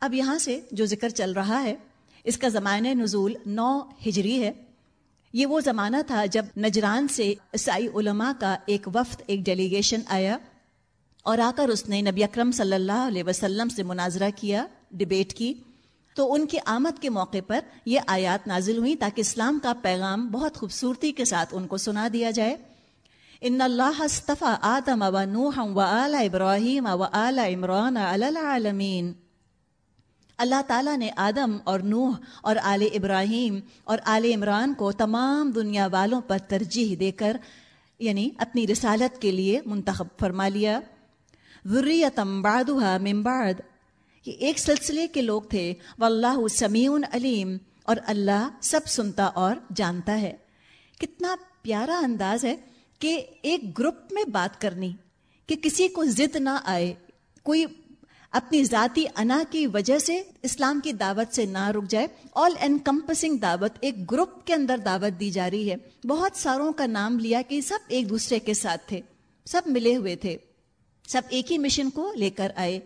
اب یہاں سے جو ذکر چل رہا ہے، اس کا زمانۂ نزول نو ہجری ہے۔ یہ وہ زمانہ تھا جب نجران سے عیسائی علماء کا ایک وفد، ایک ڈیلیگیشن آیا اور آ کر اس نے نبی اکرم صلی اللہ علیہ وسلم سے مناظرہ کیا ڈبیٹ کی۔ تو ان کی آمد کے موقع پر یہ آیات نازل ہوئی تاکہ اسلام کا پیغام بہت خوبصورتی کے ساتھ ان کو سنا دیا جائے۔ ان اللہ استفا آدم و نوح و آل ابراہیم و آل عمران العالمین۔ اللہ تعالیٰ نے آدم اور نوح اور آل ابراہیم اور آل عمران کو تمام دنیا والوں پر ترجیح دے کر یعنی اپنی رسالت کے لیے منتخب فرما لیا۔ ذریتم بعدها من بعد۔ یہ ایک سلسلے کے لوگ تھے۔ واللہ سمیع علیم۔ اور اللہ سب سنتا اور جانتا ہے۔ کتنا پیارا انداز ہے کہ ایک گروپ میں بات کرنی، کہ کسی کو ضد نہ آئے، کوئی اپنی ذاتی انا کی وجہ سے اسلام کی دعوت سے نہ رک جائے۔ آل انکمپسنگ دعوت ایک گروپ کے اندر دعوت دی جا رہی ہے۔ بہت ساروں کا نام لیا کہ سب ایک دوسرے کے ساتھ تھے۔ سب ملے ہوئے تھے۔ سب ایک ہی مشن کو لے کر آئے۔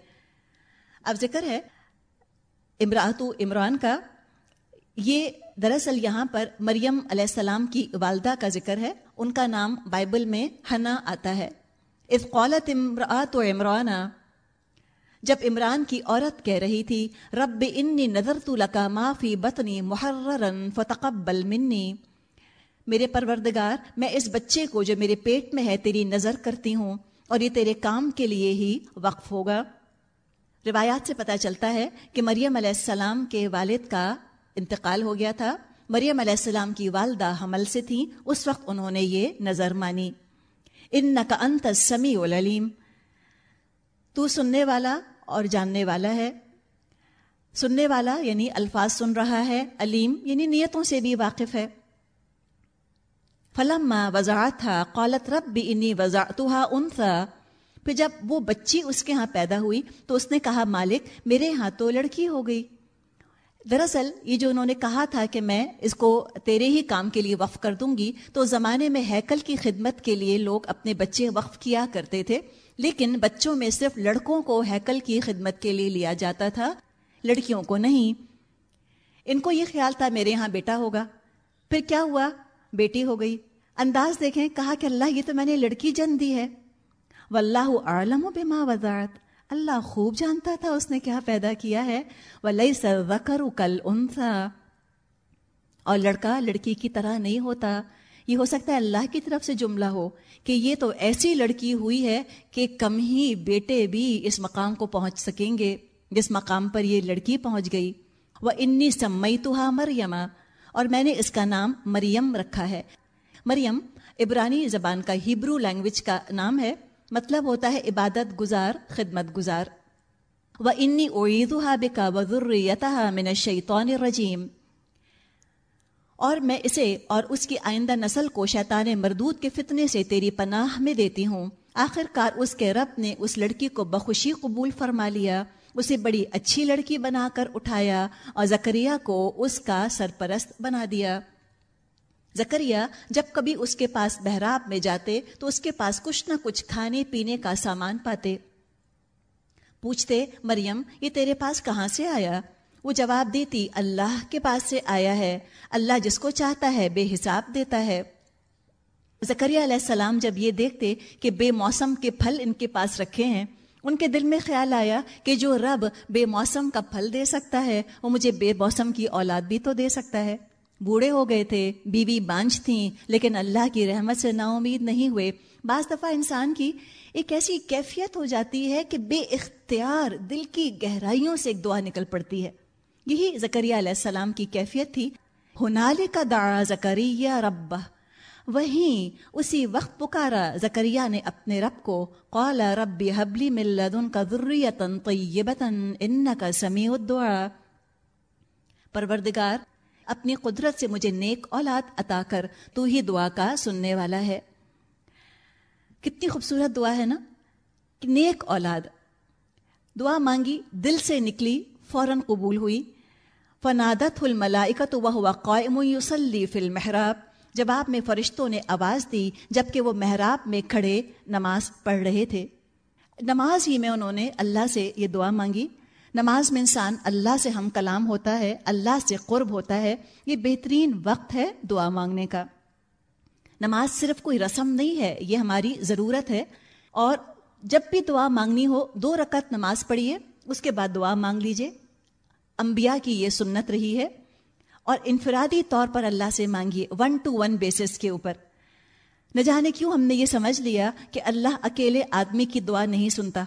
اب ذکر ہے امراۃ عمران کا۔ یہ دراصل یہاں پر مریم علیہ السلام کی والدہ کا ذکر ہے۔ ان کا نام بائبل میں ہنا آتا ہے۔ اس قولت امراۃ و جب عمران کی عورت کہہ رہی تھی، رب انی نظر تو لکا معافی بتنی محررن فتقبل منی. میرے پروردگار، میں اس بچے کو جو میرے پیٹ میں ہے تیری نظر کرتی ہوں اور یہ تیرے کام کے لیے ہی وقف ہوگا۔ روایات سے پتہ چلتا ہے کہ مریم علیہ السلام کے والد کا انتقال ہو گیا تھا۔ مریم علیہ السلام کی والدہ حمل سے تھیں، اس وقت انہوں نے یہ نظر مانی۔ ان کا انت سمی العلیم تو سننے والا اور جاننے والا ہے۔ سننے والا یعنی الفاظ سن رہا ہے، علیم یعنی نیتوں سے بھی واقف ہے۔ فلم وضاحت تھا قالت رب بھی انی وضاحت انسا پھر جب وہ بچی اس کے ہاں پیدا ہوئی تو اس نے کہا، مالک، میرے ہاں تو لڑکی ہو گئی۔ دراصل یہ جو انہوں نے کہا تھا کہ میں اس کو تیرے ہی کام کے لیے وقف کر دوں گی، تو زمانے میں ہیکل کی خدمت کے لیے لوگ اپنے بچے وقف کیا کرتے تھے۔ لیکن بچوں میں صرف لڑکوں کو ہیکل کی خدمت کے لیے لیا جاتا تھا، لڑکیوں کو نہیں۔ ان کو یہ خیال تھا، میرے ہاں بیٹا ہوگا۔ پھر کیا ہوا؟ بیٹی ہو گئی۔ انداز دیکھیں، کہا کہ اللہ، یہ تو میں نے لڑکی جن دی ہے۔ واللہ عالم بما وضعت۔ اللہ خوب جانتا تھا، اس نے کیا پیدا کیا ہے۔ ولیس الذکر کل انثا اور لڑکا لڑکی کی طرح نہیں ہوتا۔ یہ ہو سکتا ہے اللہ کی طرف سے جملہ ہو کہ یہ تو ایسی لڑکی ہوئی ہے کہ کم ہی بیٹے بھی اس مقام کو پہنچ سکیں گے، جس مقام پر یہ لڑکی پہنچ گئی۔ وہ انی سمئی تو مریم، اور میں نے اس کا نام مریم رکھا ہے۔ مریم عبرانی زبان کا ہیبرو لینگویج کا نام ہے۔ مطلب ہوتا ہے عبادت گزار، خدمت گزار۔ و انی اویدہ بکا وذریتہ من الشیطان الرجیم۔ اور میں اسے اور اس کی آئندہ نسل کو شیطان مردود کے فتنے سے تیری پناہ میں دیتی ہوں۔ آخر کار اس کے رب نے اس لڑکی کو بخوشی قبول فرما لیا۔ اسے بڑی اچھی لڑکی بنا کر اٹھایا اور زکریہ کو اس کا سرپرست بنا دیا۔ زکریہ جب کبھی اس کے پاس بہراب میں جاتے تو اس کے پاس کچھ نہ کچھ کھانے پینے کا سامان پاتے۔ پوچھتے، مریم، یہ تیرے پاس کہاں سے آیا؟ وہ جواب دیتی، اللہ کے پاس سے آیا ہے۔ اللہ جس کو چاہتا ہے بے حساب دیتا ہے۔ زکریہ علیہ السلام جب یہ دیکھتے کہ بے موسم کے پھل ان کے پاس رکھے ہیں، ان کے دل میں خیال آیا کہ جو رب بے موسم کا پھل دے سکتا ہے، وہ مجھے بے موسم کی اولاد بھی تو دے سکتا ہے۔ بوڑھے ہو گئے تھے، بیوی بانج تھیں لیکن اللہ کی رحمت سے نا امید نہیں ہوئے۔ بعض دفعہ انسان کی ایک ایسی کیفیت ہو جاتی ہے کہ بے اختیار دل کی گہرائیوں سے ایک دعا نکل پڑتی ہے۔ یہی زکریہ علیہ السلام کی کیفیت تھی۔ ہنال کا داڑا زکریہ رب وہیں اسی وقت پکارا زکریہ نے اپنے رب کو۔ قال رب حبلی ملدن کا ذریتن طیبتن انکا سمیع الدعا پروردگار، اپنی قدرت سے مجھے نیک اولاد عطا کر۔ تو ہی دعا کا سننے والا ہے۔ کتنی خوبصورت دعا ہے نا۔ کہ نیک اولاد۔ دعا مانگی، دل سے نکلی، فوراً قبول ہوئی۔ فنادت الملائکت وہ قائم یوسلی فی المحراب۔ جواب میں فرشتوں نے آواز دی، جبکہ وہ محراب میں کھڑے نماز پڑھ رہے تھے۔ نماز ہی میں انہوں نے اللہ سے یہ دعا مانگی۔ نماز میں انسان اللہ سے ہم کلام ہوتا ہے، اللہ سے قرب ہوتا ہے۔ یہ بہترین وقت ہے دعا مانگنے کا۔ نماز صرف کوئی رسم نہیں ہے، یہ ہماری ضرورت ہے۔ اور جب بھی دعا مانگنی ہو، دو رکعت نماز پڑھیے، اس کے بعد دعا مانگ لیجیے۔ انبیاء کی یہ سنت رہی ہے اور انفرادی طور پر اللہ سے مانگیے ون ٹو ون بیسس کے اوپر۔ نہ جانے کیوں ہم نے یہ سمجھ لیا کہ اللہ اکیلے آدمی کی دعا نہیں سنتا۔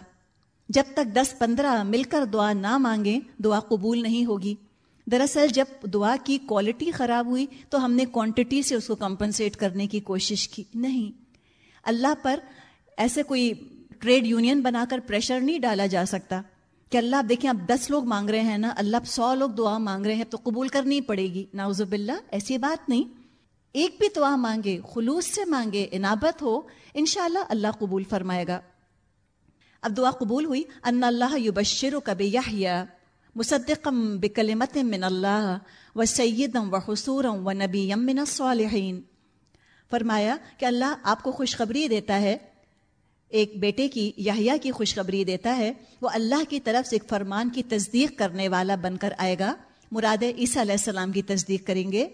جب تک دس پندرہ مل کر دعا نہ مانگیں، دعا قبول نہیں ہوگی۔ دراصل جب دعا کی کوالٹی خراب ہوئی تو ہم نے کوانٹٹی سے اس کو کمپنسیٹ کرنے کی کوشش کی۔ نہیں۔ اللہ پر ایسے کوئی ٹریڈ یونین بنا کر پریشر نہیں ڈالا جا سکتا۔ کہ اللہ اب دیکھیں اب دس لوگ مانگ رہے ہیں نا، اللہ اب سو لوگ دعا مانگ رہے ہیں تو قبول کرنی پڑے گی۔ ناؤزب اللہ ایسی بات نہیں۔ ایک بھی دعا مانگے، خلوص سے مانگے، انابت ہو، انشاءاللہ اللہ قبول فرمائے گا۔ اب دعا قبول ہوئی، ان اللہ یبشر کب یا مصدقم بکلمت من اللہ و سیدم و حصورم و نبی من الصالحین۔ فرمایا کہ اللہ آپ کو خوشخبری دیتا ہے ایک بیٹے کی یحییٰ کی خوشخبری دیتا ہے، وہ اللہ کی طرف سے ایک فرمان کی تصدیق کرنے والا بن کر آئے گا۔ مراد عیسیٰ علیہ السلام کی تصدیق کریں گے۔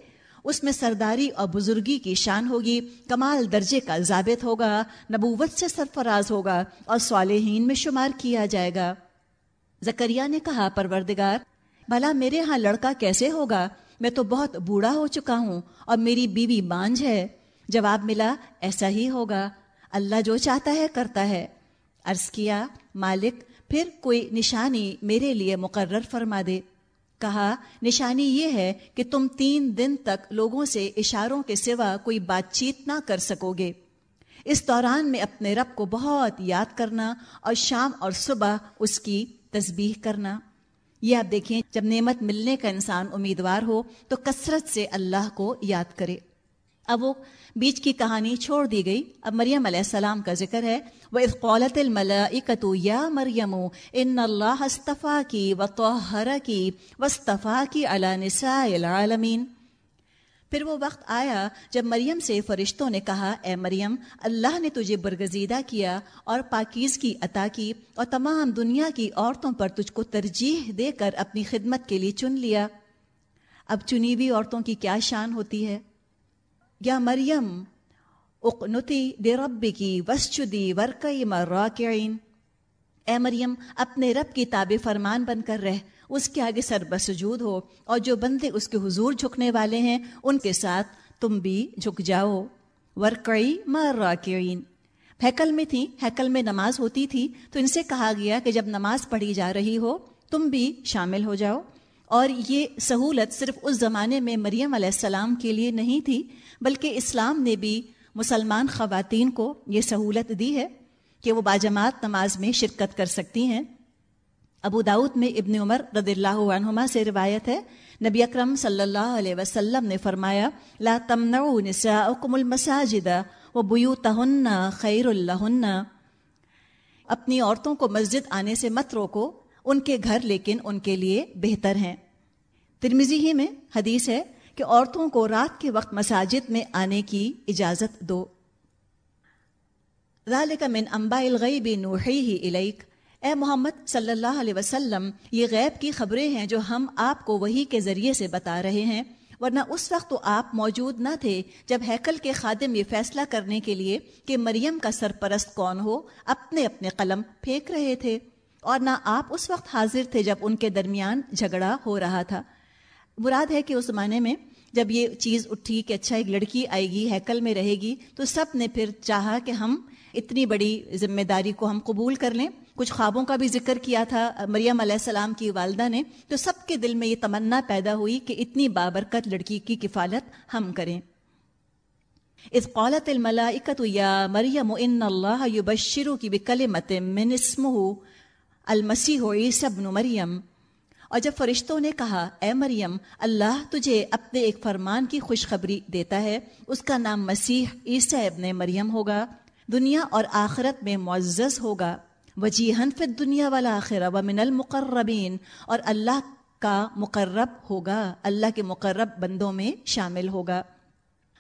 اس میں سرداری اور بزرگی کی شان ہوگی، کمال درجے کا ضابط ہوگا، نبوت سے سرفراز ہوگا اور صالحین میں شمار کیا جائے گا۔ زکریہ نے کہا، پروردگار، بھلا میرے ہاں لڑکا کیسے ہوگا؟ میں تو بہت بوڑھا ہو چکا ہوں اور میری بیوی بانج ہے۔ جواب ملا، ایسا ہی ہوگا۔ اللہ جو چاہتا ہے کرتا ہے۔ عرض کیا، مالک، پھر کوئی نشانی میرے لیے مقرر فرما دے۔ کہا، نشانی یہ ہے کہ تم تین دن تک لوگوں سے اشاروں کے سوا کوئی بات چیت نہ کر سکو گے۔ اس دوران میں اپنے رب کو بہت یاد کرنا اور شام اور صبح اس کی تسبیح کرنا۔ یہ آپ دیکھیں، جب نعمت ملنے کا انسان امیدوار ہو تو کثرت سے اللہ کو یاد کرے۔ اب وہ بیچ کی کہانی چھوڑ دی گئی۔ اب مریم علیہ السلام کا ذکر ہے۔ وہ قولت الملاکتو یا مریم ان اللہ استفا کی و توحر کی وصطفا کی علی نساء العالمین پھر وہ وقت آیا جب مریم سے فرشتوں نے کہا، اے مریم، اللہ نے تجھے برگزیدہ کیا اور پاکیز کی عطا کی اور تمام دنیا کی عورتوں پر تجھ کو ترجیح دے کر اپنی خدمت کے لیے چن لیا۔ اب چنی ہوئی عورتوں کی کیا شان ہوتی ہے؟ یا مریم، اقنتی دے رب کی وسچدی ورکئی مراکعین اے مریم، اپنے رب کی تاب فرمان بن کر رہ، اس کے آگے سر بسجود ہو، اور جو بندے اس کے حضور جھکنے والے ہیں، ان کے ساتھ تم بھی جھک جاؤ. ورکئی مراکعین ہیکل میں تھی، ہیکل میں نماز ہوتی تھی، تو ان سے کہا گیا کہ جب نماز پڑھی جا رہی ہو، تم بھی شامل ہو جاؤ. اور یہ سہولت صرف اس زمانے میں مریم علیہ السلام کے لیے نہیں تھی، بلکہ اسلام نے بھی مسلمان خواتین کو یہ سہولت دی ہے کہ وہ باجماعت نماز میں شرکت کر سکتی ہیں۔ ابو داود میں ابن عمر رضی اللہ عنہما سے روایت ہے، نبی اکرم صلی اللہ علیہ وسلم نے فرمایا، لا تمنعوا نساءکم المساجد وبیوتہن خیر اللہن اپنی عورتوں کو مسجد آنے سے مت روکو۔ ان کے گھر، لیکن ان کے لیے بہتر ہیں۔ ترمیزی ہی میں حدیث ہے کہ عورتوں کو رات کے وقت مساجد میں آنے کی اجازت دو۔ ذالک من انباء الغیب نوحیہ الیک۔ اے محمد صلی اللہ علیہ وسلم، یہ غیب کی خبریں ہیں جو ہم آپ کو وہی کے ذریعے سے بتا رہے ہیں، ورنہ اس وقت تو آپ موجود نہ تھے جب ہیکل کے خادم یہ فیصلہ کرنے کے لیے کہ مریم کا سرپرست کون ہو، اپنے اپنے قلم پھینک رہے تھے۔ اور نہ آپ اس وقت حاضر تھے جب ان کے درمیان جھگڑا ہو رہا تھا۔ مراد ہے کہ اس زمانے میں جب یہ چیز اٹھی کہ اچھا ایک لڑکی آئے گی، ہیکل میں رہے گی، تو سب نے پھر چاہا کہ ہم اتنی بڑی ذمہ داری کو ہم قبول کر لیں۔ کچھ خوابوں کا بھی ذکر کیا تھا۔ مریم علیہ السلام کی والدہ نے تو سب کے دل میں یہ تمنا پیدا ہوئی کہ اتنی بابرکت لڑکی کی کفالت ہم کریں۔ اس قولت الملائکت یا مریم ان اللہ یبشرو کی بکلمت من اسمہ۔ المسیح عیسی ابن مریم۔ اور جب فرشتوں نے کہا، اے مریم، اللہ تجھے اپنے ایک فرمان کی خوشخبری دیتا ہے، اس کا نام مسیح عیسیٰ ابن مریم ہوگا۔ دنیا اور آخرت میں معزز ہوگا۔ وجیحن فی دنیا والا آخر و من المقربین۔ اور اللہ کا مقرب ہوگا، اللہ کے مقرب بندوں میں شامل ہوگا۔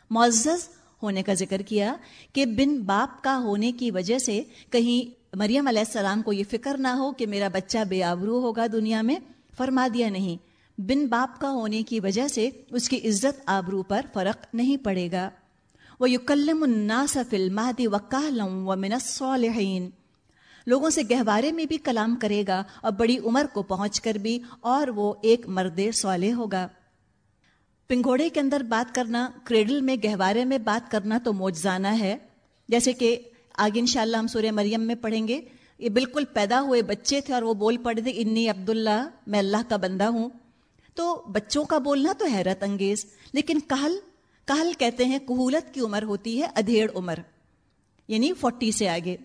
معزز ہونے کا ذکر کیا کہ بن باپ کا ہونے کی وجہ سے کہیں مریم علیہ السلام کو یہ فکر نہ ہو کہ میرا بچہ بے آبرو ہوگا دنیا میں، فرما دیا نہیں۔ بن باپ کا ہونے کی وجہ سے اس کی عزت آبرو پر فرق نہیں پڑے گا۔ وہ یکلم الناس فی وکالم و من الصالحین لوگوں سے گہوارے میں بھی کلام کرے گا اور بڑی عمر کو پہنچ کر بھی اور وہ ایک مرد صالح ہوگا۔ پنگھوڑے کے اندر بات کرنا، کریڈل میں گہوارے میں بات کرنا تو موجزانہ ہے۔ جیسے کہ آگے انشاءاللہ ہم سورہ مریم میں پڑھیں گے۔ یہ بالکل پیدا ہوئے بچے تھے اور وہ بول پڑے تھے، انی عبداللہ، میں اللہ کا بندہ ہوں۔ تو بچوں کا بولنا تو حیرت انگیز، لیکن کہل کہل کہتے ہیں، کہولت کی عمر ہوتی ہے، ادھیڑ عمر یعنی فورٹی سے آگے۔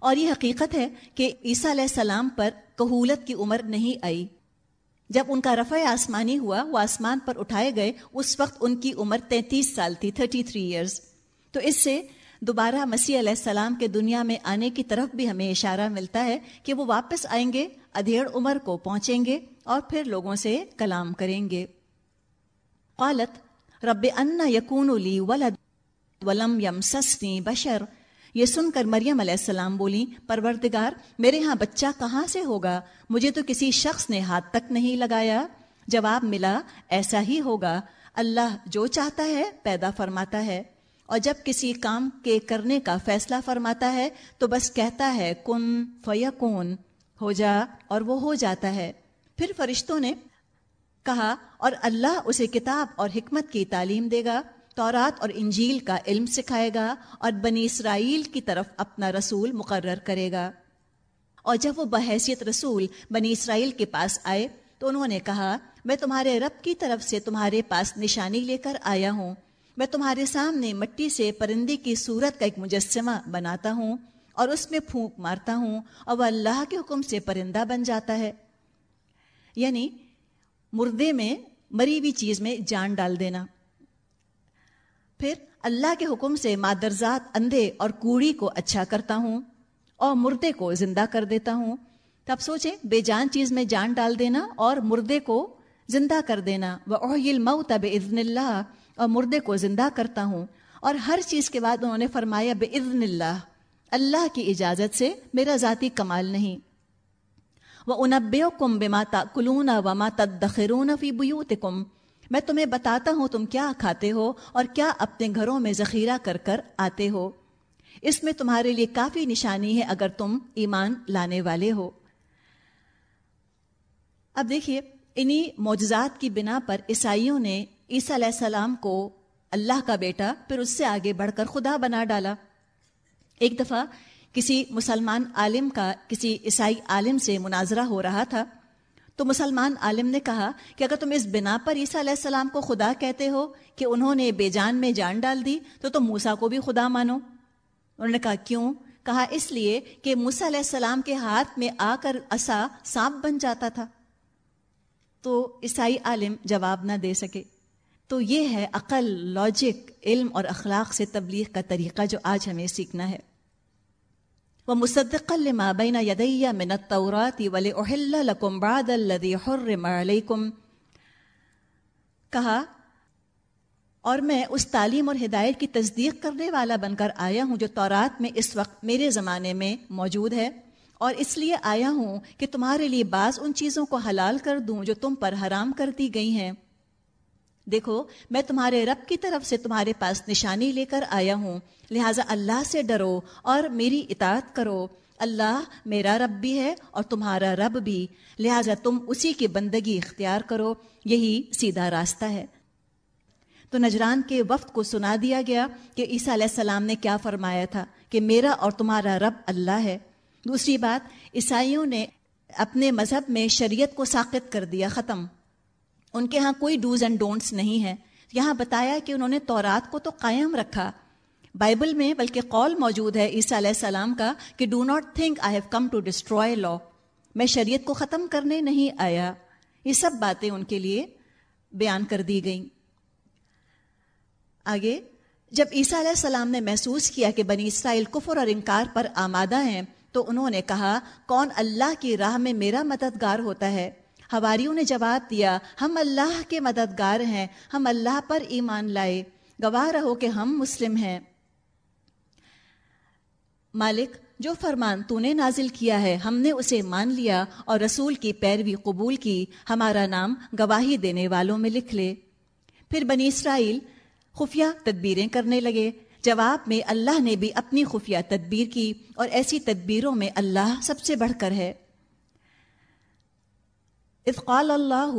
اور یہ حقیقت ہے کہ عیسیٰ علیہ السلام پر کہولت کی عمر نہیں آئی۔ جب ان کا رفع آسمانی ہوا، وہ آسمان پر اٹھائے گئے، اس وقت ان کی عمر تینتیس سال تھی، تھرٹی تھری ایئرس تو اس سے دوبارہ مسیح علیہ السلام کے دنیا میں آنے کی طرف بھی ہمیں اشارہ ملتا ہے کہ وہ واپس آئیں گے، ادھیڑ عمر کو پہنچیں گے اور پھر لوگوں سے کلام کریں گے۔ قالت، رب ان یقون ولد ولم یم سسنی بشر۔ یہ سن کر مریم علیہ السلام بولی، پروردگار، میرے ہاں بچہ کہاں سے ہوگا؟ مجھے تو کسی شخص نے ہاتھ تک نہیں لگایا۔ جواب ملا، ایسا ہی ہوگا۔ اللہ جو چاہتا ہے، پیدا فرماتا ہے۔ اور جب کسی کام کے کرنے کا فیصلہ فرماتا ہے تو بس کہتا ہے، کن فیکون ہو جا اور وہ ہو جاتا ہے۔ پھر فرشتوں نے کہا، اور اللہ اسے کتاب اور حکمت کی تعلیم دے گا، تورات اور انجیل کا علم سکھائے گا، اور بنی اسرائیل کی طرف اپنا رسول مقرر کرے گا۔ اور جب وہ بحیثیت رسول بنی اسرائیل کے پاس آئے تو انہوں نے کہا، میں تمہارے رب کی طرف سے تمہارے پاس نشانی لے کر آیا ہوں میں تمہارے سامنے مٹی سے پرندے کی صورت کا ایک مجسمہ بناتا ہوں اور اس میں پھونک مارتا ہوں اور وہ اللہ کے حکم سے پرندہ بن جاتا ہے۔ یعنی مردے میں مری ہوئی چیز میں جان ڈال دینا۔ پھر اللہ کے حکم سے مادرزاد اندھے اور کوڑی کو اچھا کرتا ہوں اور مردے کو زندہ کر دیتا ہوں۔ تب سوچیں، بے جان چیز میں جان ڈال دینا اور مردے کو زندہ کر دینا۔ وہ اوہل مئو تب عزن اللہ اور مردے کو زندہ کرتا ہوں۔ اور ہر چیز کے بعد انہوں نے فرمایا بے عزن اللہ اللہ کی اجازت سے میرا ذاتی کمال نہیں۔ وہ انب کم بے ماتا کلون و ماتا دخرون فی بیوت کم میں تمہیں بتاتا ہوں تم کیا کھاتے ہو اور کیا اپنے گھروں میں ذخیرہ کر کر آتے ہو۔ اس میں تمہارے لیے کافی نشانی ہے اگر تم ایمان لانے والے ہو۔ اب دیکھیے، انہی معجزات کی بنا پر عیسائیوں نے عیسیٰ علیہ السلام کو اللہ کا بیٹا، پھر اس سے آگے بڑھ کر خدا بنا ڈالا۔ ایک دفعہ کسی مسلمان عالم کا، کسی عیسائی عالم سے مناظرہ ہو رہا تھا، تو مسلمان عالم نے کہا کہ اگر تم اس بنا پر عیسیٰ علیہ السلام کو خدا کہتے ہو کہ انہوں نے بے جان میں جان ڈال دی، تو تم موسا کو بھی خدا مانو۔ انہوں نے کہا، کیوں؟ کہا، اس لیے کہ موسا علیہ السلام کے ہاتھ میں آ کر اصا سانپ بن جاتا تھا۔ تو عیسائی عالم جواب نہ دے سکے۔ تو یہ ہے عقل لاجک علم اور اخلاق سے تبلیغ کا طریقہ جو آج ہمیں سیکھنا ہے۔ وہ مصدق لما بین یدیہ من التورات ولأحل لکم بعد الذی حرم علیکم کہا، اور میں اس تعلیم اور ہدایت کی تصدیق کرنے والا بن کر آیا ہوں جو تورات میں اس وقت میرے زمانے میں موجود ہے۔ اور اس لیے آیا ہوں کہ تمہارے لیے بعض ان چیزوں کو حلال کر دوں جو تم پر حرام کر دی گئی ہیں۔ دیکھو، میں تمہارے رب کی طرف سے تمہارے پاس نشانی لے کر آیا ہوں۔ لہٰذا اللہ سے ڈرو اور میری اطاعت کرو۔ اللہ میرا رب بھی ہے اور تمہارا رب بھی۔ لہٰذا تم اسی کی بندگی اختیار کرو۔ یہی سیدھا راستہ ہے۔ تو نجران کے وقت کو سنا دیا گیا کہ عیسیٰ علیہ السلام نے کیا فرمایا تھا کہ میرا اور تمہارا رب اللہ ہے۔ دوسری بات، عیسائیوں نے اپنے مذہب میں شریعت کو ساقت کر دیا، ختم۔ ان کے ہاں کوئی ڈوز اینڈ ڈونٹس نہیں ہے یہاں بتایا کہ انہوں نے تورات کو تو قائم رکھا۔ بائبل میں بلکہ قول موجود ہے عیسیٰ علیہ السلام کا کہ do not think I have come to destroy law میں شریعت کو ختم کرنے نہیں آیا۔ یہ سب باتیں ان کے لیے بیان کر دی گئیں۔ آگے، جب عیسیٰ علیہ السلام نے محسوس کیا کہ بنی اسرائیل کفر اور انکار پر آمادہ ہیں، تو انہوں نے کہا، کون اللہ کی راہ میں میرا مددگار ہوتا ہے؟ ہواریوں نے جواب دیا، ہم اللہ کے مددگار ہیں، ہم اللہ پر ایمان لائے، گواہ رہو کہ ہم مسلم ہیں۔ مالک، جو فرمان تو نے نازل کیا ہے، ہم نے اسے مان لیا اور رسول کی پیروی قبول کی، ہمارا نام گواہی دینے والوں میں لکھ لے۔ پھر بنی اسرائیل خفیہ تدبیریں کرنے لگے۔ جواب میں، اللہ نے بھی اپنی خفیہ تدبیر کی اور ایسی تدبیروں میں اللہ سب سے بڑھ کر ہے۔ افقال اللہ،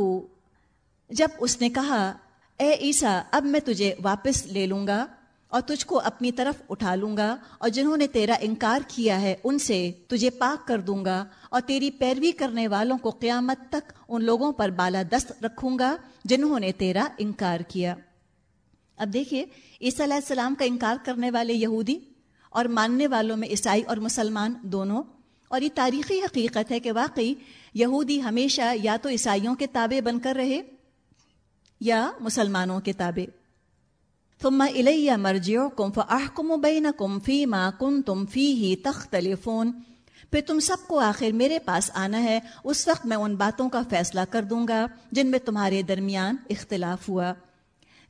جب اس نے کہا، اے عیسیٰ، اب میں تجھے واپس لے لوں گا اور تجھ کو اپنی طرف اٹھا لوں گا اور جنہوں نے تیرا انکار کیا ہے، ان سے تجھے پاک کر دوں گا اور تیری پیروی کرنے والوں کو قیامت تک ان لوگوں پر بالا دست رکھوں گا جنہوں نے تیرا انکار کیا۔ اب دیکھیے، عیسیٰ علیہ السلام کا انکار کرنے والے یہودی اور ماننے والوں میں عیسائی اور مسلمان دونوں، اور یہ تاریخی حقیقت ہے کہ واقعی یہودی ہمیشہ یا تو عیسائیوں کے تابع بن کر رہے یا مسلمانوں کے تابع۔ ثم الیہ مرجعکم فاحکم بینکم فیما کنتم فیہ تختلفون۔ پھر تم سب کو آخر میرے پاس آنا ہے، اس وقت میں ان باتوں کا فیصلہ کر دوں گا جن میں تمہارے درمیان اختلاف ہوا۔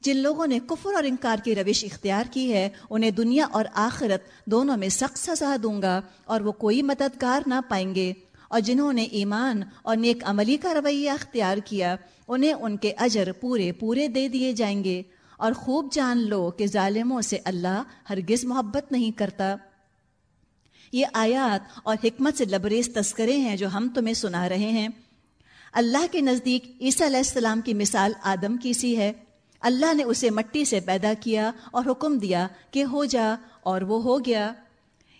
جن لوگوں نے کفر اور انکار کی روش اختیار کی ہے، انہیں دنیا اور آخرت دونوں میں سخت سزا دوں گا اور وہ کوئی مددگار نہ پائیں گے۔ اور جنہوں نے ایمان اور نیک عملی کا رویہ اختیار کیا، انہیں ان کے اجر پورے پورے دے دیے جائیں گے۔ اور خوب جان لو کہ ظالموں سے اللہ ہرگز محبت نہیں کرتا۔ یہ آیات اور حکمت سے لبریز تذکرے ہیں جو ہم تمہیں سنا رہے ہیں۔ اللہ کے نزدیک عیسیٰ علیہ السلام کی مثال آدم کی سی ہے۔ اللہ نے اسے مٹی سے پیدا کیا اور حکم دیا کہ ہو جا اور وہ ہو گیا۔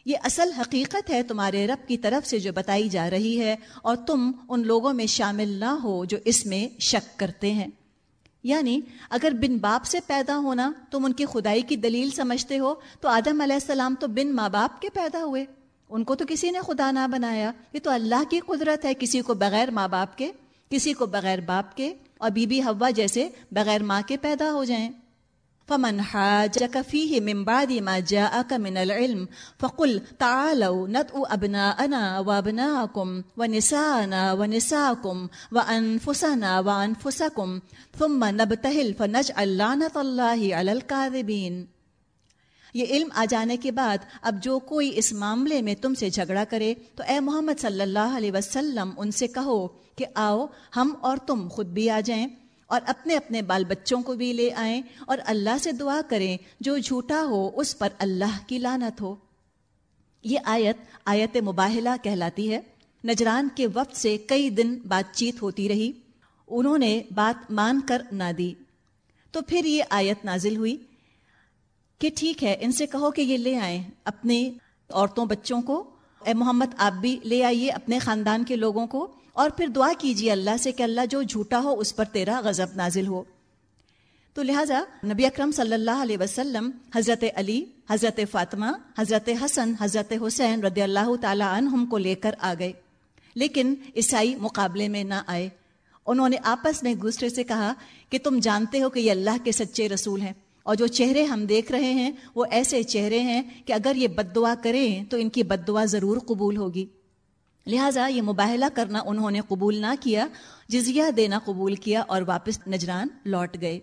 یہ اصل حقیقت ہے تمہارے رب کی طرف سے جو بتائی جا رہی ہے، اور تم ان لوگوں میں شامل نہ ہو جو اس میں شک کرتے ہیں۔ یعنی اگر بن باپ سے پیدا ہونا تم ان کی خدائی کی دلیل سمجھتے ہو، تو آدم علیہ السلام تو بن ماں باپ کے پیدا ہوئے۔ ان کو تو کسی نے خدا نہ بنایا۔ یہ تو اللہ کی قدرت ہے کسی کو بغیر ماں باپ کے، کسی کو بغیر باپ کے، اور بی بی ہوا جیسے بغیر ماں کے پیدا ہو جائیں۔ فمن حاجك فيه من بعد ما جاءك من العلم فقل تعالوا ندعو أبناءنا وأبناءكم ونساءنا ونساءكم وأنفسنا وأنفسكم ثم نبتهل فنجعل لعنة الله على الكاذبين۔ یہ علم آ جانے کے بعد اب جو کوئی اس معاملے میں تم سے جھگڑا کرے تو اے محمد صلی اللہ علیہ وسلم ان سے کہو کہ آؤ، ہم اور تم خود بھی آ جائیں۔ اور اپنے اپنے بال بچوں کو بھی لے آئیں اور اللہ سے دعا کریں جو جھوٹا ہو اس پر اللہ کی لانت ہو۔ یہ آیت آیت مباہلہ کہلاتی ہے۔ نجران کے وقت سے کئی دن بات چیت ہوتی رہی۔ انہوں نے بات مان کر نہ دی۔ تو پھر یہ آیت نازل ہوئی کہ ٹھیک ہے، ان سے کہو کہ یہ لے آئیں اپنے عورتوں بچوں کو۔ اے محمد، آپ بھی لے آئیے اپنے خاندان کے لوگوں کو۔ اور پھر دعا کیجیے اللہ سے کہ اللہ جو جھوٹا ہو اس پر تیرا غضب نازل ہو۔ تو لہٰذا نبی اکرم صلی اللہ علیہ وسلم، حضرت علی، حضرت فاطمہ، حضرت حسن، حضرت حسین رضی اللہ تعالی عنہم کو لے کر آ گئے۔ لیکن عیسائی مقابلے میں نہ آئے۔ انہوں نے آپس میں دوسرے سے کہا کہ تم جانتے ہو کہ یہ اللہ کے سچے رسول ہیں اور جو چہرے ہم دیکھ رہے ہیں وہ ایسے چہرے ہیں کہ اگر یہ بد دعا کریں تو ان کی بد دعا ضرور قبول ہوگی۔ لہٰذا یہ مباہلہ کرنا انہوں نے قبول نہ کیا، جزیہ دینا قبول کیا اور واپس نجران لوٹ گئے۔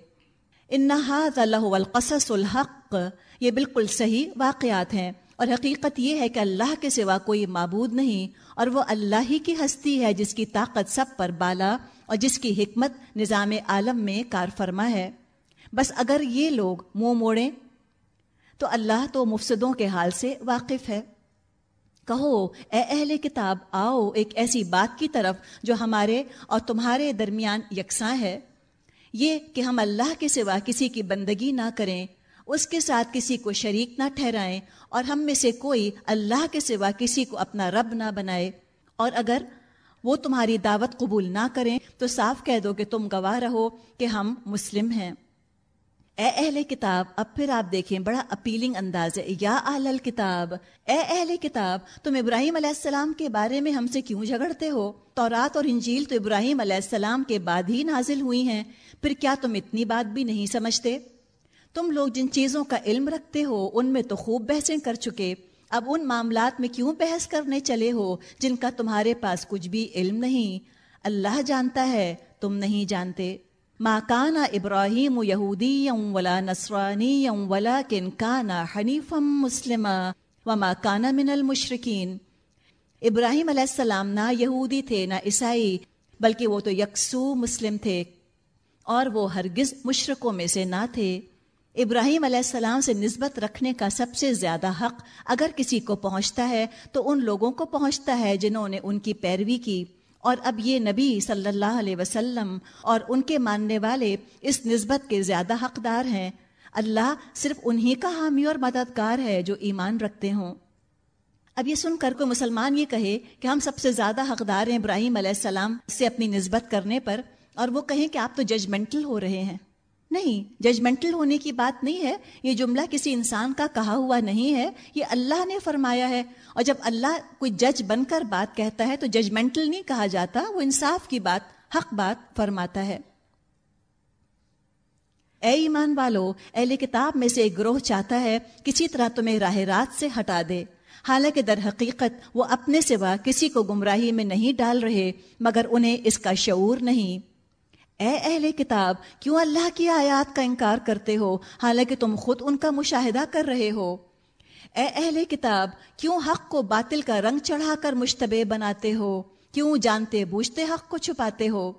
انحاظ اللہ القصص الحق، یہ بالکل صحیح واقعات ہیں اور حقیقت یہ ہے کہ اللہ کے سوا کوئی معبود نہیں اور وہ اللہ ہی کی ہستی ہے جس کی طاقت سب پر بالا اور جس کی حکمت نظام عالم میں کار فرما ہے۔ بس اگر یہ لوگ منہ مو موڑیں، تو اللہ تو مفسدوں کے حال سے واقف ہے۔ کہو، اے اہل کتاب، آؤ ایک ایسی بات کی طرف جو ہمارے اور تمہارے درمیان یکساں ہے۔ یہ کہ ہم اللہ کے سوا کسی کی بندگی نہ کریں، اس کے ساتھ کسی کو شریک نہ ٹھہرائیں، اور ہم میں سے کوئی اللہ کے سوا کسی کو اپنا رب نہ بنائے۔ اور اگر وہ تمہاری دعوت قبول نہ کریں، تو صاف کہہ دو کہ تم گواہ رہو کہ ہم مسلم ہیں۔ اے اہل کتاب، اب پھر آپ دیکھیں، بڑا اپیلنگ انداز ہے۔ یا اہل کتاب اے اہل کتاب، تم ابراہیم علیہ السلام کے بارے میں ہم سے کیوں جھگڑتے ہو؟ تورات اور انجیل تو ابراہیم علیہ السلام کے بعد ہی نازل ہوئی ہیں، پھر کیا تم اتنی بات بھی نہیں سمجھتے؟ تم لوگ جن چیزوں کا علم رکھتے ہو، ان میں تو خوب بحثیں کر چکے۔ اب ان معاملات میں کیوں بحث کرنے چلے ہو، جن کا تمہارے پاس کچھ بھی علم نہیں؟ اللہ جانتا ہے، تم نہیں جانتے۔ ما کانا ابراہیم یہودی ولا نسرانی ولا کن کانا حنیفم مسلم وما کانا من المشرقین ابراہیم علیہ السلام نہ یہودی تھے نہ عیسائی، بلکہ وہ تو یکسو مسلم تھے اور وہ ہرگز مشرقوں میں سے نہ تھے۔ ابراہیم علیہ السلام سے نسبت رکھنے کا سب سے زیادہ حق اگر کسی کو پہنچتا ہے تو ان لوگوں کو پہنچتا ہے جنہوں نے ان کی پیروی کی۔ اور اب یہ نبی صلی اللہ علیہ وسلم اور ان کے ماننے والے اس نسبت کے زیادہ حقدار ہیں۔ اللہ صرف انہی کا حامی اور مددگار ہے جو ایمان رکھتے ہوں۔ اب یہ سن کر کوئی مسلمان یہ کہے کہ ہم سب سے زیادہ حقدار ہیں ابراہیم علیہ السلام سے اپنی نسبت کرنے پر اور وہ کہیں کہ آپ تو ججمنٹل ہو رہے ہیں۔ نہیں ججمنٹل ہونے کی بات نہیں ہے، یہ جملہ کسی انسان کا کہا ہوا نہیں ہے، یہ اللہ نے فرمایا ہے۔ اور جب اللہ کوئی جج بن کر بات کہتا ہے تو ججمنٹل نہیں کہا جاتا، وہ انصاف کی بات، حق بات فرماتا ہے۔ اے ایمان والو، اہل کتاب میں سے ایک گروہ چاہتا ہے، کسی طرح تمہیں راہ رات سے ہٹا دے۔ حالانکہ در حقیقت وہ اپنے سوا کسی کو گمراہی میں نہیں ڈال رہے، مگر انہیں اس کا شعور نہیں۔ اے اہل کتاب، کیوں اللہ کی آیات کا انکار کرتے ہو؟ حالانکہ تم خود ان کا مشاہدہ کر رہے ہو۔ اے اہل کتاب، کیوں حق کو باطل کا رنگ چڑھا کر مشتبہ بناتے ہو؟ کیوں جانتے بوجھتے حق کو چھپاتے ہو؟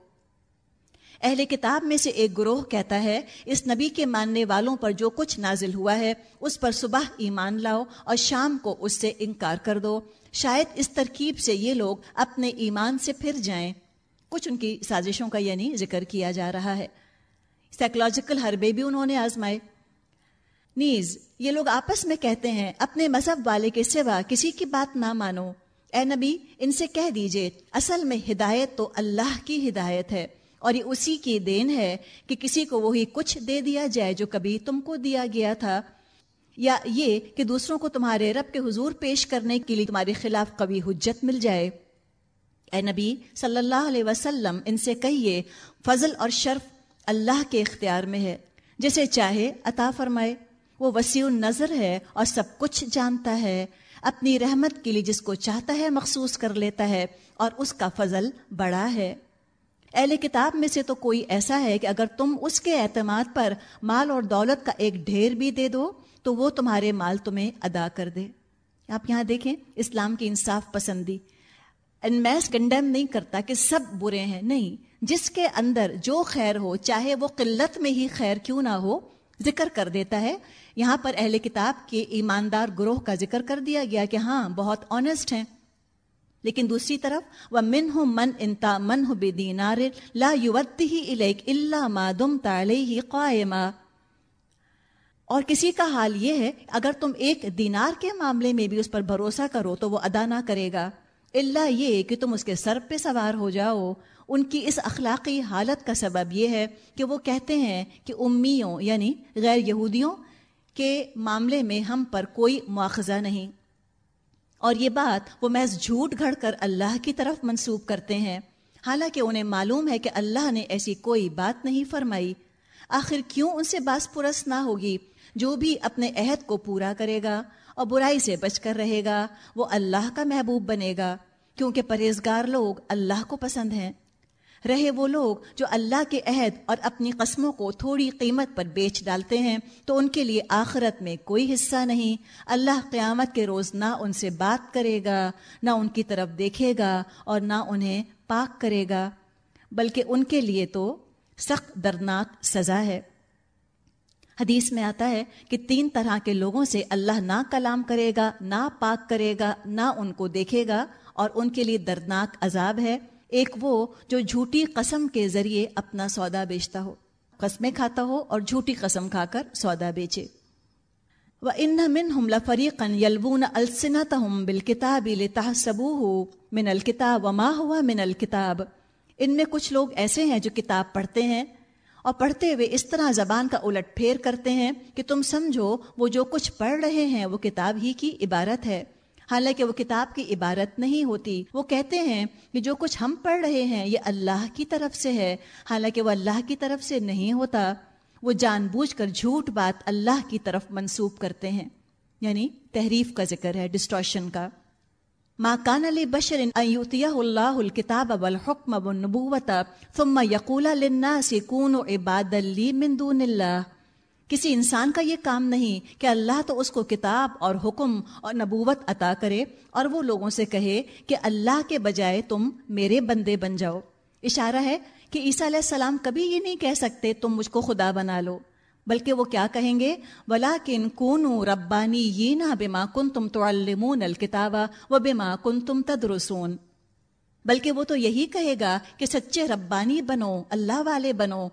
اہل کتاب میں سے ایک گروہ کہتا ہے، اس نبی کے ماننے والوں پر جو کچھ نازل ہوا ہے، اس پر صبح ایمان لاؤ اور شام کو اس سے انکار کر دو۔ شاید اس ترکیب سے یہ لوگ اپنے ایمان سے پھر جائیں۔ کچھ ان کی سازشوں کا یعنی ذکر کیا جا رہا ہے۔ سائیکولوجیکل حربے بھی انہوں نے آزمائے۔ نیز، یہ لوگ آپس میں کہتے ہیں، اپنے مذہب والے کے سوا کسی کی بات نہ مانو۔ اے نبی، ان سے کہہ دیجیے، اصل میں ہدایت تو اللہ کی ہدایت ہے، اور یہ اسی کی دین ہے کہ کسی کو وہی کچھ دے دیا جائے جو کبھی تم کو دیا گیا تھا۔ یا یہ کہ دوسروں کو تمہارے رب کے حضور پیش کرنے کے لیے تمہارے خلاف کبھی حجت مل جائے۔ اے نبی صلی اللہ علیہ وسلم، ان سے کہیے، فضل اور شرف اللہ کے اختیار میں ہے۔ جسے چاہے عطا فرمائے۔ وہ وسیع النظر ہے اور سب کچھ جانتا ہے۔ اپنی رحمت کے لیے جس کو چاہتا ہے مخصوص کر لیتا ہے اور اس کا فضل بڑا ہے۔ اہل کتاب میں سے تو کوئی ایسا ہے کہ اگر تم اس کے اعتماد پر مال اور دولت کا ایک ڈھیر بھی دے دو، تو وہ تمہارے مال تمہیں ادا کر دے۔ آپ یہاں دیکھیں، اسلام کی انصاف پسندی۔ میس کنڈیم نہیں کرتا کہ سب برے ہیں، نہیں۔ جس کے اندر جو خیر ہو، چاہے وہ قلت میں ہی خیر کیوں نہ ہو، ذکر کر دیتا ہے۔ یہاں پر اہل کتاب کے ایماندار گروہ کا ذکر کر دیا گیا کہ ہاں بہت آنےسٹ ہیں۔ لیکن دوسری طرف وہ من ہوں من انتا من ہو بے دینار لا ہی الیک اللہ ما دم تالی قائما۔ اور کسی کا حال یہ ہے، اگر تم ایک دینار کے معاملے میں بھی اس پر بھروسہ کرو تو وہ ادا نہ کرے گا۔ اللہ یہ کہ تم اس کے سر پہ سوار ہو جاؤ۔ ان کی اس اخلاقی حالت کا سبب یہ ہے کہ وہ کہتے ہیں کہ امیوں یعنی غیر یہودیوں کے معاملے میں ہم پر کوئی مواخذہ نہیں۔ اور یہ بات وہ محض جھوٹ گھڑ کر اللہ کی طرف منسوب کرتے ہیں۔ حالانکہ انہیں معلوم ہے کہ اللہ نے ایسی کوئی بات نہیں فرمائی۔ آخر کیوں ان سے باس پرس نہ ہوگی؟ جو بھی اپنے عہد کو پورا کرے گا اور برائی سے بچ کر رہے گا، وہ اللہ کا محبوب بنے گا۔ کیونکہ پرہیزگار لوگ اللہ کو پسند ہیں۔ رہے وہ لوگ جو اللہ کے عہد اور اپنی قسموں کو تھوڑی قیمت پر بیچ ڈالتے ہیں، تو ان کے لیے آخرت میں کوئی حصہ نہیں۔ اللہ قیامت کے روز نہ ان سے بات کرے گا، نہ ان کی طرف دیکھے گا اور نہ انہیں پاک کرے گا۔ بلکہ ان کے لیے تو سخت دردناک سزا ہے۔ حدیث میں آتا ہے کہ تین طرح کے لوگوں سے اللہ نہ کلام کرے گا، نہ پاک کرے گا، نہ ان کو دیکھے گا۔ اور ان کے لیے دردناک عذاب ہے، ایک وہ جو جھوٹی قسم کے ذریعے اپنا سودا بیچتا ہو۔ قسمیں کھاتا ہو اور جھوٹی قسم کھا کر سودا بیچے۔ وہ ان من ہم لفریقن یلبون السنت ہم بال کتاب سبو ہو من الکتاب و ہوا من الکتاب ان میں کچھ لوگ ایسے ہیں جو کتاب پڑھتے ہیں اور پڑھتے ہوئے اس طرح زبان کا الٹ پھیر کرتے ہیں کہ تم سمجھو وہ جو کچھ پڑھ رہے ہیں وہ کتاب ہی کی عبارت ہے۔ حالانکہ وہ کتاب کی عبارت نہیں ہوتی۔ وہ کہتے ہیں کہ جو کچھ ہم پڑھ رہے ہیں یہ اللہ کی طرف سے ہے۔ حالانکہ وہ اللہ کی طرف سے نہیں ہوتا، وہ جان بوجھ کر جھوٹ بات اللہ کی طرف منسوب کرتے ہیں۔ یعنی تحریف کا ذکر ہے ڈسٹوشن کا۔ ماں کان علی بشر اللہ الکتاب والحکم والنبوت ثم یقول للناس کونوا عباد لی من دون اللہ کسی انسان کا یہ کام نہیں کہ اللہ تو اس کو کتاب اور حکم اور نبوت عطا کرے اور وہ لوگوں سے کہے کہ اللہ کے بجائے تم میرے بندے بن جاؤ۔ اشارہ ہے کہ عیسیٰ علیہ السلام کبھی یہ نہیں کہہ سکتے تم مجھ کو خدا بنا لو، بلکہ وہ کیا کہیں گے؟ ولا کن کون ربانی یہ نہ بے ماں کن تم تو المون الکتابہ و بے ماں کن تم تدرسون۔ بلکہ وہ تو یہی کہے گا کہ سچے ربانی بنو، اللہ والے بنو۔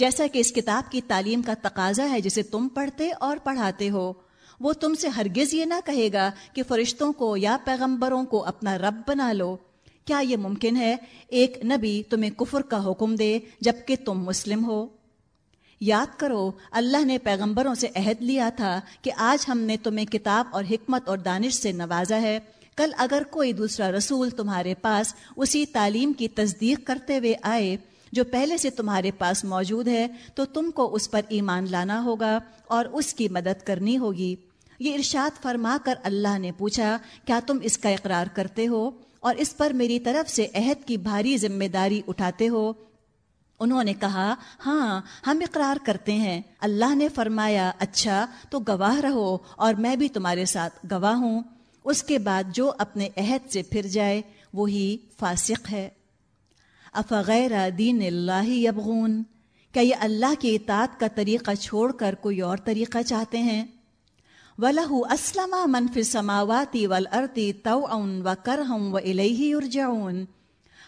جیسا کہ اس کتاب کی تعلیم کا تقاضا ہے جسے تم پڑھتے اور پڑھاتے ہو۔ وہ تم سے ہرگز یہ نہ کہے گا کہ فرشتوں کو یا پیغمبروں کو اپنا رب بنا لو۔ کیا یہ ممکن ہے؟ ایک نبی تمہیں کفر کا حکم دے جبکہ تم مسلم ہو۔ یاد کرو، اللہ نے پیغمبروں سے عہد لیا تھا کہ آج ہم نے تمہیں کتاب اور حکمت اور دانش سے نوازا ہے۔ کل اگر کوئی دوسرا رسول تمہارے پاس اسی تعلیم کی تصدیق کرتے ہوئے آئے جو پہلے سے تمہارے پاس موجود ہے، تو تم کو اس پر ایمان لانا ہوگا اور اس کی مدد کرنی ہوگی۔ یہ ارشاد فرما کر اللہ نے پوچھا، کیا تم اس کا اقرار کرتے ہو؟ اور اس پر میری طرف سے عہد کی بھاری ذمہ داری اٹھاتے ہو؟ انہوں نے کہا ہاں ہم اقرار کرتے ہیں۔ اللہ نے فرمایا اچھا تو گواہ رہو اور میں بھی تمہارے ساتھ گواہ ہوں۔ اس کے بعد جو اپنے عہد سے پھر جائے، وہی فاسق ہے۔ افغیر دین اللہ یبغون؟ کیا یہ اللہ کی اطاعت کا طریقہ چھوڑ کر کوئی اور طریقہ چاہتے ہیں؟ وَلَهُ أَسْلَمَا مَنْ فِي السَّمَاوَاتِ وَالْأَرْضِ تَوْعًا وَكَرْهًا وَإِلَيْهِ يُرْجَعُونَ۔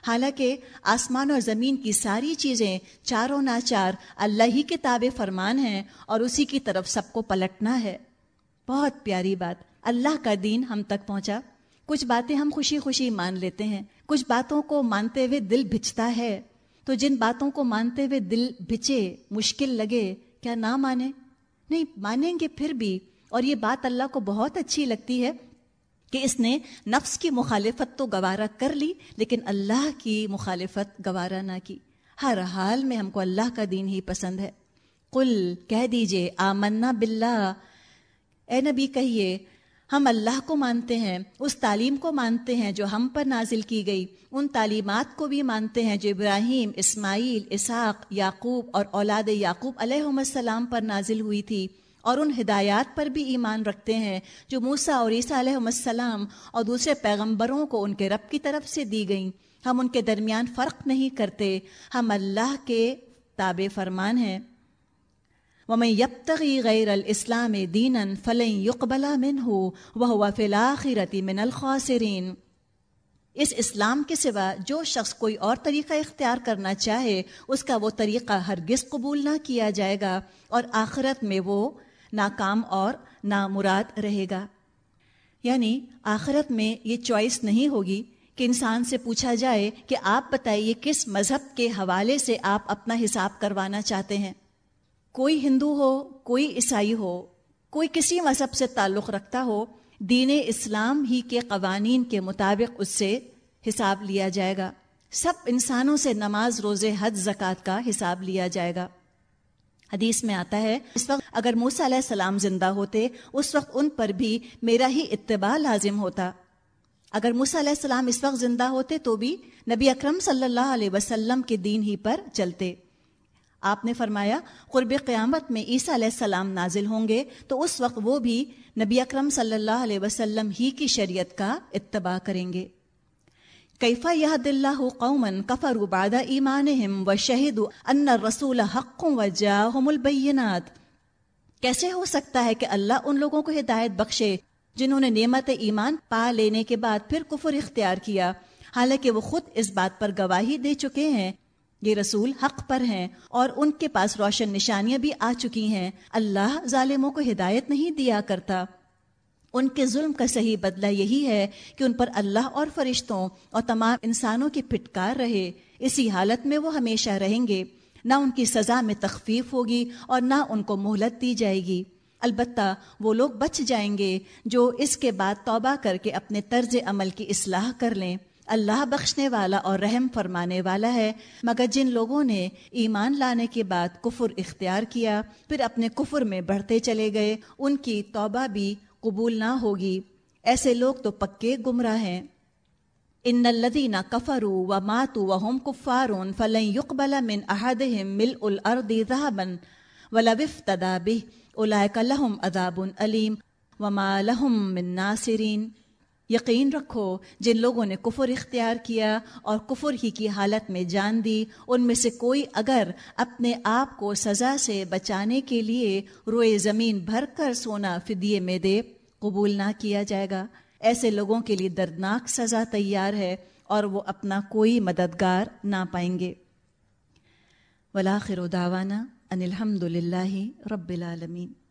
حالانکہ آسمان اور زمین کی ساری چیزیں چاروں ناچار اللہ ہی کے تابع فرمان ہیں اور اسی کی طرف سب کو پلٹنا ہے۔ بہت پیاری بات۔ اللہ کا دین ہم تک پہنچا۔ کچھ باتیں ہم خوشی خوشی مان لیتے ہیں، کچھ باتوں کو مانتے ہوئے دل بھچتا ہے۔ تو جن باتوں کو مانتے ہوئے دل بھچے، مشکل لگے، کیا نہ مانے؟ نہیں، مانیں گے پھر بھی۔ اور یہ بات اللہ کو بہت اچھی لگتی ہے کہ اس نے نفس کی مخالفت تو گوارا کر لی، لیکن اللہ کی مخالفت گوارا نہ کی۔ ہر حال میں ہم کو اللہ کا دین ہی پسند ہے۔ کل کہہ دیجیے، آمنا باللہ۔ اے نبی، کہیے ہم اللہ کو مانتے ہیں، اس تعلیم کو مانتے ہیں جو ہم پر نازل کی گئی۔ ان تعلیمات کو بھی مانتے ہیں جو ابراہیم، اسماعیل، اسحاق، یعقوب اور اولاد یعقوب علیہ السلام پر نازل ہوئی تھی۔ اور ان ہدایات پر بھی ایمان رکھتے ہیں جو موسا اور عیسیٰ علیہ السلام اور دوسرے پیغمبروں کو ان کے رب کی طرف سے دی گئیں۔ ہم ان کے درمیان فرق نہیں کرتے۔ ہم اللہ کے تابع فرمان ہیں۔ ومن يبتغي غير الاسلام دينا فلن يقبل منه وهو في الاخره من الخاسرين۔ اس اسلام کے سوا جو شخص کوئی اور طریقہ اختیار کرنا چاہے، اس کا وہ طریقہ ہرگز قبول نہ کیا جائے گا اور آخرت میں وہ ناکام اور نامراد رہے گا۔ یعنی آخرت میں یہ چوائس نہیں ہوگی کہ انسان سے پوچھا جائے کہ آپ بتائیے کس مذہب کے حوالے سے آپ اپنا حساب کروانا چاہتے ہیں۔ کوئی ہندو ہو، کوئی عیسائی ہو، کوئی کسی مذہب سے تعلق رکھتا ہو، دین اسلام ہی کے قوانین کے مطابق اس سے حساب لیا جائے گا۔ سب انسانوں سے نماز، روزے حد زکوٰۃ کا حساب لیا جائے گا۔ حدیث میں آتا ہے، اس وقت اگر موسیٰ علیہ السلام زندہ ہوتے، اس وقت ان پر بھی میرا ہی اتباع لازم ہوتا۔ اگر موسیٰ علیہ السلام اس وقت زندہ ہوتے تو بھی نبی اکرم صلی اللہ علیہ وسلم کے دین ہی پر چلتے۔ آپ نے فرمایا، قرب قیامت میں عیسیٰ علیہ السلام نازل ہوں گے، تو اس وقت وہ بھی نبی اکرم صلی اللہ علیہ وسلم ہی کی شریعت کا اتباع کریں گے۔ کیفا یہ دلہ قومن کفر بعد ایمانہم و شہید ان رسول حق و جاہم البینات۔ کیسے ہو سکتا ہے کہ اللہ ان لوگوں کو ہدایت بخشے جنہوں نے نعمت ایمان پا لینے کے بعد پھر کفر اختیار کیا؟ حالانکہ وہ خود اس بات پر گواہی دے چکے ہیں یہ رسول حق پر ہیں اور ان کے پاس روشن نشانیاں بھی آ چکی ہیں۔ اللہ ظالموں کو ہدایت نہیں دیا کرتا۔ ان کے ظلم کا صحیح بدلہ یہی ہے کہ ان پر اللہ اور فرشتوں اور تمام انسانوں کی پھٹکار رہے۔ اسی حالت میں وہ ہمیشہ رہیں گے۔ نہ ان کی سزا میں تخفیف ہوگی اور نہ ان کو مہلت دی جائے گی۔ البتہ وہ لوگ بچ جائیں گے جو اس کے بعد توبہ کر کے اپنے طرز عمل کی اصلاح کر لیں۔ اللہ بخشنے والا اور رحم فرمانے والا ہے۔ مگر جن لوگوں نے ایمان لانے کے بعد کفر اختیار کیا، پھر اپنے کفر میں بڑھتے چلے گئے، ان کی توبہ بھی قبول نہ ہوگی۔ ایسے لوگ تو پکے گمراہ ہیں۔ ان الذين كفروا وماتوا وهم كفار فلن يقبل من احدهم ملء الارض ذهبا ولبف تداب اولائک لہم اداب علیم وما لہم من ناصرین۔ یقین رکھو، جن لوگوں نے کفر اختیار کیا اور کفر ہی کی حالت میں جان دی، ان میں سے کوئی اگر اپنے آپ کو سزا سے بچانے کے لیے روئے زمین بھر کر سونا فدیے میں دے، قبول نہ کیا جائے گا۔ ایسے لوگوں کے لیے دردناک سزا تیار ہے اور وہ اپنا کوئی مددگار نہ پائیں گے۔ ولاخر داوانہ ان الحمد للہ رب العالمین